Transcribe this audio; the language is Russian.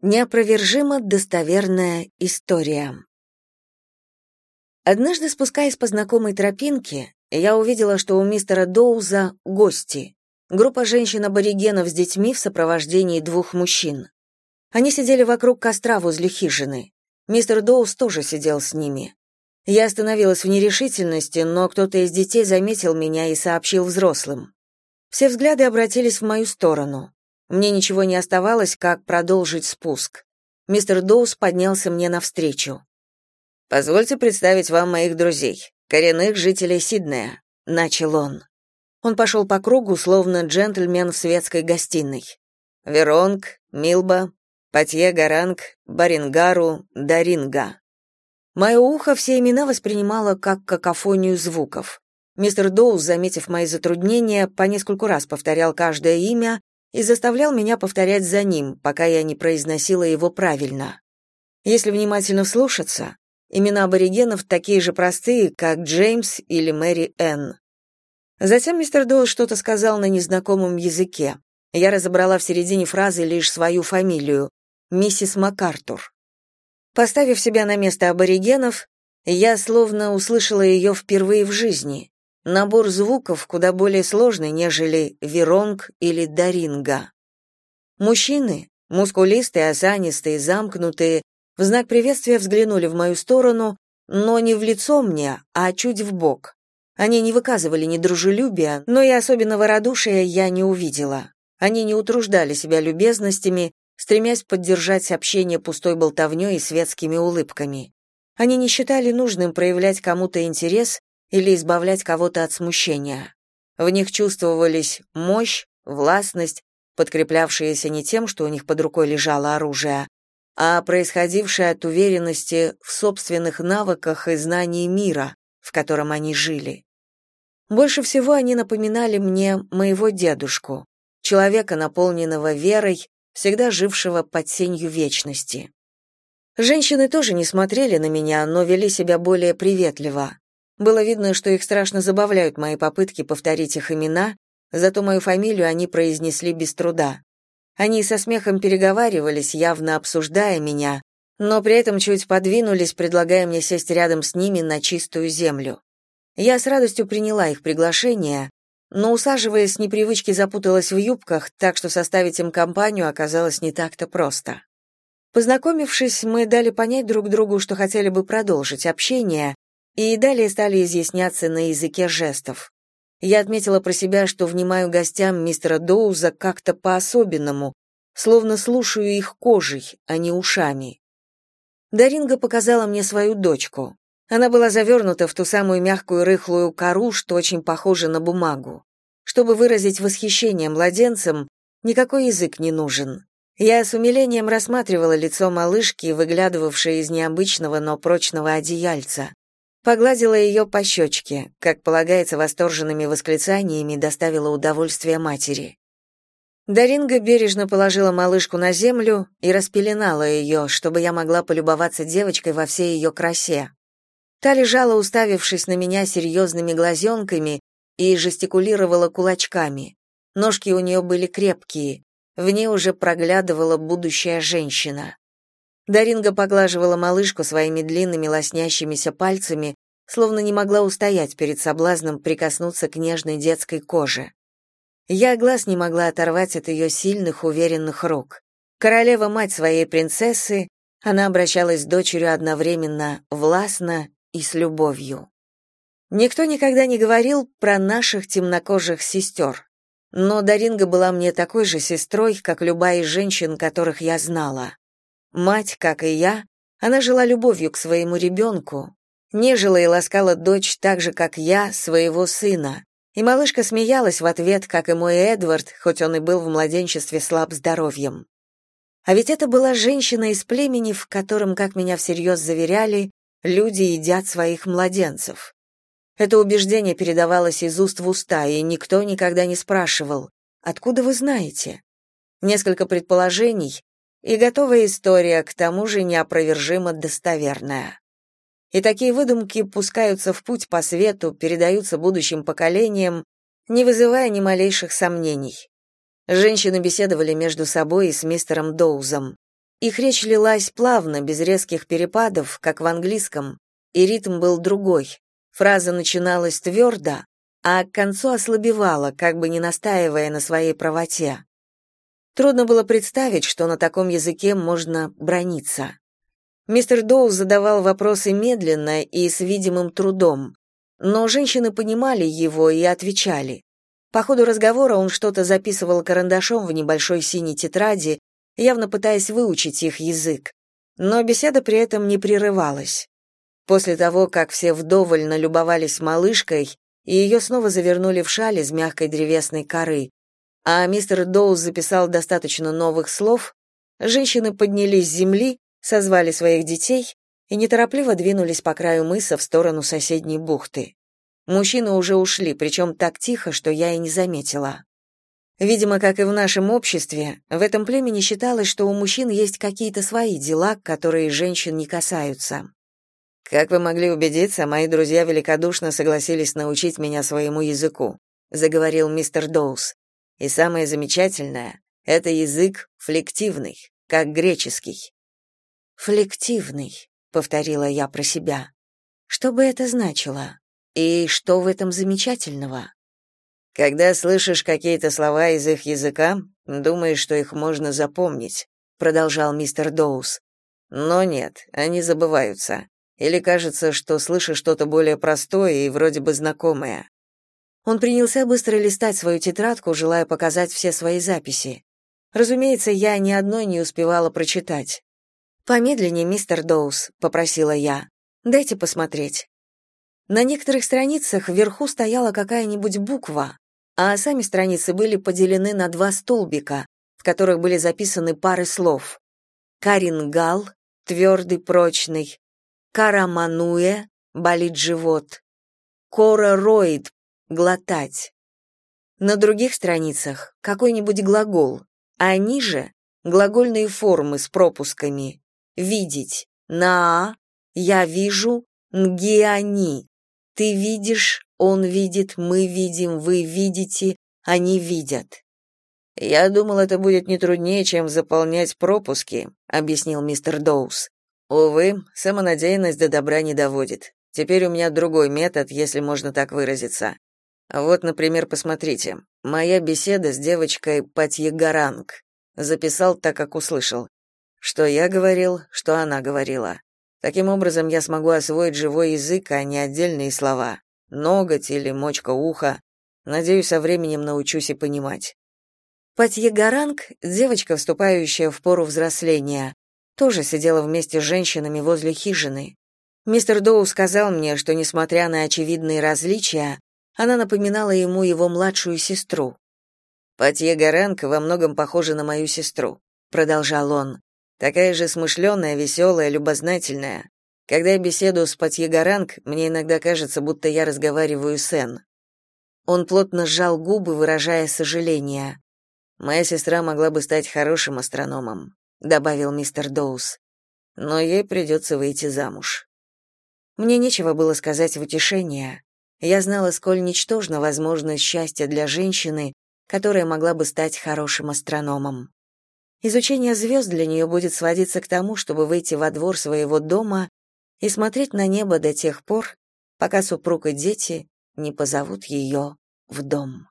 Неопровержимо достоверная история. Однажды, спускаясь по знакомой тропинке, я увидела, что у мистера Доуза гости. Группа женщин-аборигенов с детьми в сопровождении двух мужчин. Они сидели вокруг костра возле хижины. Мистер Доуз тоже сидел с ними. Я остановилась в нерешительности, но кто-то из детей заметил меня и сообщил взрослым. Все взгляды обратились в мою сторону. Мне ничего не оставалось, как продолжить спуск. Мистер Доус поднялся мне навстречу. «Позвольте представить вам моих друзей, коренных жителей Сиднея», — начал он. Он пошел по кругу, словно джентльмен в светской гостиной. Веронг, Милба, Патье Гаранг, Барингару, Даринга. Мое ухо все имена воспринимало как какофонию звуков. Мистер Доус, заметив мои затруднения, по нескольку раз повторял каждое имя, и заставлял меня повторять за ним, пока я не произносила его правильно. Если внимательно вслушаться, имена аборигенов такие же простые, как Джеймс или Мэри Энн. Затем мистер Доу что-то сказал на незнакомом языке. Я разобрала в середине фразы лишь свою фамилию — миссис МакАртур. Поставив себя на место аборигенов, я словно услышала ее впервые в жизни. Набор звуков куда более сложный, нежели веронг или даринга. Мужчины, мускулистые, осанистые, замкнутые, в знак приветствия взглянули в мою сторону, но не в лицо мне, а чуть в бок. Они не выказывали ни дружелюбия, но и особенного радушия я не увидела. Они не утруждали себя любезностями, стремясь поддержать общение пустой болтовнёй и светскими улыбками. Они не считали нужным проявлять кому-то интерес или избавлять кого-то от смущения. В них чувствовались мощь, властность, подкреплявшиеся не тем, что у них под рукой лежало оружие, а происходившее от уверенности в собственных навыках и знании мира, в котором они жили. Больше всего они напоминали мне моего дедушку, человека, наполненного верой, всегда жившего под сенью вечности. Женщины тоже не смотрели на меня, но вели себя более приветливо. Было видно, что их страшно забавляют мои попытки повторить их имена, зато мою фамилию они произнесли без труда. Они со смехом переговаривались, явно обсуждая меня, но при этом чуть подвинулись, предлагая мне сесть рядом с ними на чистую землю. Я с радостью приняла их приглашение, но, усаживаясь с непривычки, запуталась в юбках, так что составить им компанию оказалось не так-то просто. Познакомившись, мы дали понять друг другу, что хотели бы продолжить общение, и далее стали изъясняться на языке жестов. Я отметила про себя, что внимаю гостям мистера Доуза как-то по-особенному, словно слушаю их кожей, а не ушами. Даринга показала мне свою дочку. Она была завернута в ту самую мягкую рыхлую кору, что очень похожа на бумагу. Чтобы выразить восхищение младенцем, никакой язык не нужен. Я с умилением рассматривала лицо малышки, выглядывавшее из необычного, но прочного одеяльца. Погладила ее по щечке, как полагается восторженными восклицаниями, доставила удовольствие матери. Даринга бережно положила малышку на землю и распеленала ее, чтобы я могла полюбоваться девочкой во всей ее красе. Та лежала, уставившись на меня серьезными глазенками, и жестикулировала кулачками. Ножки у нее были крепкие, в ней уже проглядывала будущая женщина. Даринга поглаживала малышку своими длинными лоснящимися пальцами, словно не могла устоять перед соблазном прикоснуться к нежной детской коже. Я глаз не могла оторвать от ее сильных, уверенных рук. Королева-мать своей принцессы, она обращалась с дочерью одновременно властно и с любовью. Никто никогда не говорил про наших темнокожих сестер, но Даринга была мне такой же сестрой, как любая из женщин, которых я знала. Мать, как и я, она жила любовью к своему ребенку, нежила и ласкала дочь так же, как я, своего сына. И малышка смеялась в ответ, как и мой Эдвард, хоть он и был в младенчестве слаб здоровьем. А ведь это была женщина из племени, в котором, как меня всерьез заверяли, люди едят своих младенцев. Это убеждение передавалось из уст в уста, и никто никогда не спрашивал, «Откуда вы знаете?» Несколько предположений, и готовая история, к тому же неопровержимо достоверная. И такие выдумки пускаются в путь по свету, передаются будущим поколениям, не вызывая ни малейших сомнений. Женщины беседовали между собой и с мистером Доузом. Их речь лилась плавно, без резких перепадов, как в английском, и ритм был другой. Фраза начиналась твердо, а к концу ослабевала, как бы не настаивая на своей правоте. Трудно было представить, что на таком языке можно брониться. Мистер Доу задавал вопросы медленно и с видимым трудом, но женщины понимали его и отвечали. По ходу разговора он что-то записывал карандашом в небольшой синей тетради, явно пытаясь выучить их язык. Но беседа при этом не прерывалась. После того, как все вдоволь налюбовались малышкой, и ее снова завернули в шаль из мягкой древесной коры, а мистер Доуз записал достаточно новых слов, женщины поднялись с земли, созвали своих детей и неторопливо двинулись по краю мыса в сторону соседней бухты. Мужчины уже ушли, причем так тихо, что я и не заметила. Видимо, как и в нашем обществе, в этом племени считалось, что у мужчин есть какие-то свои дела, которые женщин не касаются. Как вы могли убедиться, мои друзья великодушно согласились научить меня своему языку, заговорил мистер Доус. И самое замечательное это язык флективный, как греческий. Флективный, повторила я про себя. Что бы это значило? И что в этом замечательного? Когда слышишь какие-то слова из их языка, думаешь, что их можно запомнить, продолжал мистер Доус. Но нет, они забываются. Или кажется, что слышишь что-то более простое и вроде бы знакомое. Он принялся быстро листать свою тетрадку, желая показать все свои записи. Разумеется, я ни одной не успевала прочитать. «Помедленнее, мистер Доус», — попросила я. «Дайте посмотреть». На некоторых страницах вверху стояла какая-нибудь буква, а сами страницы были поделены на два столбика, в которых были записаны пары слов. Карингал, твердый, прочный, Карамануэ, болит живот, Коророид, глотать. На других страницах какой-нибудь глагол, а ниже глагольные формы с пропусками. Видеть. На, я вижу, нгиани. Ты видишь, он видит, мы видим, вы видите, они видят. Я думал, это будет не труднее, чем заполнять пропуски, объяснил мистер Доус. Увы, самонадеянность до добра не доводит. Теперь у меня другой метод, если можно так выразиться. Вот, например, посмотрите. Моя беседа с девочкой Патьегаранг. Записал так, как услышал. Что я говорил, что она говорила. Таким образом, я смогу освоить живой язык, а не отдельные слова. Ноготь или мочка уха. Надеюсь, со временем научусь и понимать. Патьегаранг — девочка, вступающая в пору взросления, тоже сидела вместе с женщинами возле хижины. Мистер Доу сказал мне, что, несмотря на очевидные различия, она напоминала ему его младшую сестру. «Патье Гаранг во многом похожа на мою сестру», — продолжал он. «Такая же смышленая, веселая, любознательная. Когда я беседую с Патье Гаранг, мне иногда кажется, будто я разговариваю с Энн». Он плотно сжал губы, выражая сожаление. «Моя сестра могла бы стать хорошим астрономом», — добавил мистер Доус. «Но ей придется выйти замуж». Мне нечего было сказать в утешение. Я знала, сколь ничтожна возможность счастья для женщины, которая могла бы стать хорошим астрономом. Изучение звезд для нее будет сводиться к тому, чтобы выйти во двор своего дома и смотреть на небо до тех пор, пока супруг и дети не позовут ее в дом.